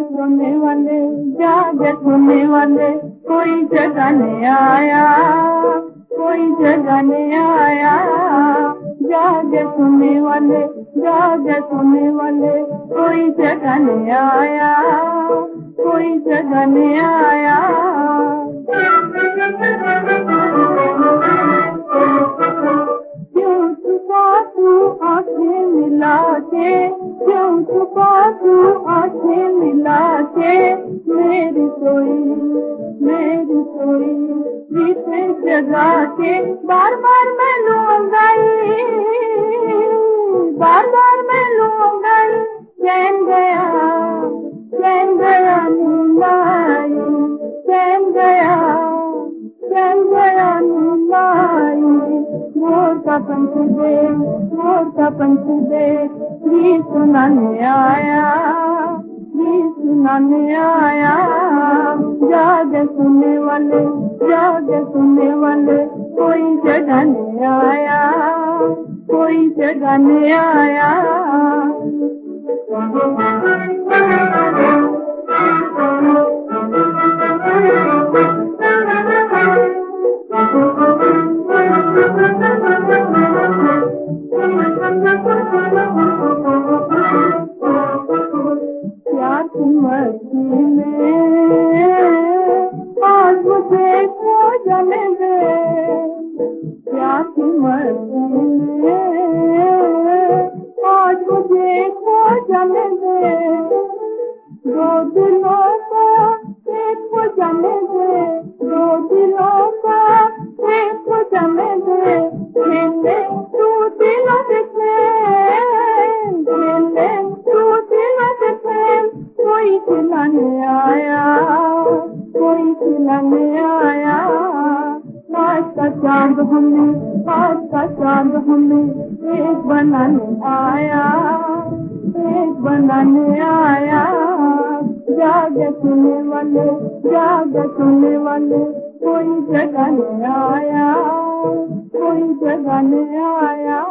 सोने वाले जागे सोने वाले। कोई जगाने आया, कोई जगाने आया। जागे सोने वाले, जागे सोने वाले, कोई जगाने आया, कोई जगाने आया। सोई जगा के बार बार मैं लूंगाई, बार बार मैं लूंगाई चैन गया चैन गया नीलाई चैन गया चैन गया नीलाई मोर का पंख दे, मोर का पंख दे सुनाने आया, गीत सुनाने आया। जागे सुनने वाले, जागे सुनने वाले, कोई जगाने आया, कोई जगाने आया। प्यार की मर्ज़ी में कोई खिलाने आया कोई खिलाने आया। का चाँद हमें आज का चाँद हमें एक बनाने आया, एक बनाने आया। जाग सुनने वाले, जाग सुनने वाले, कोई जगाने आया, कोई जगाने आया।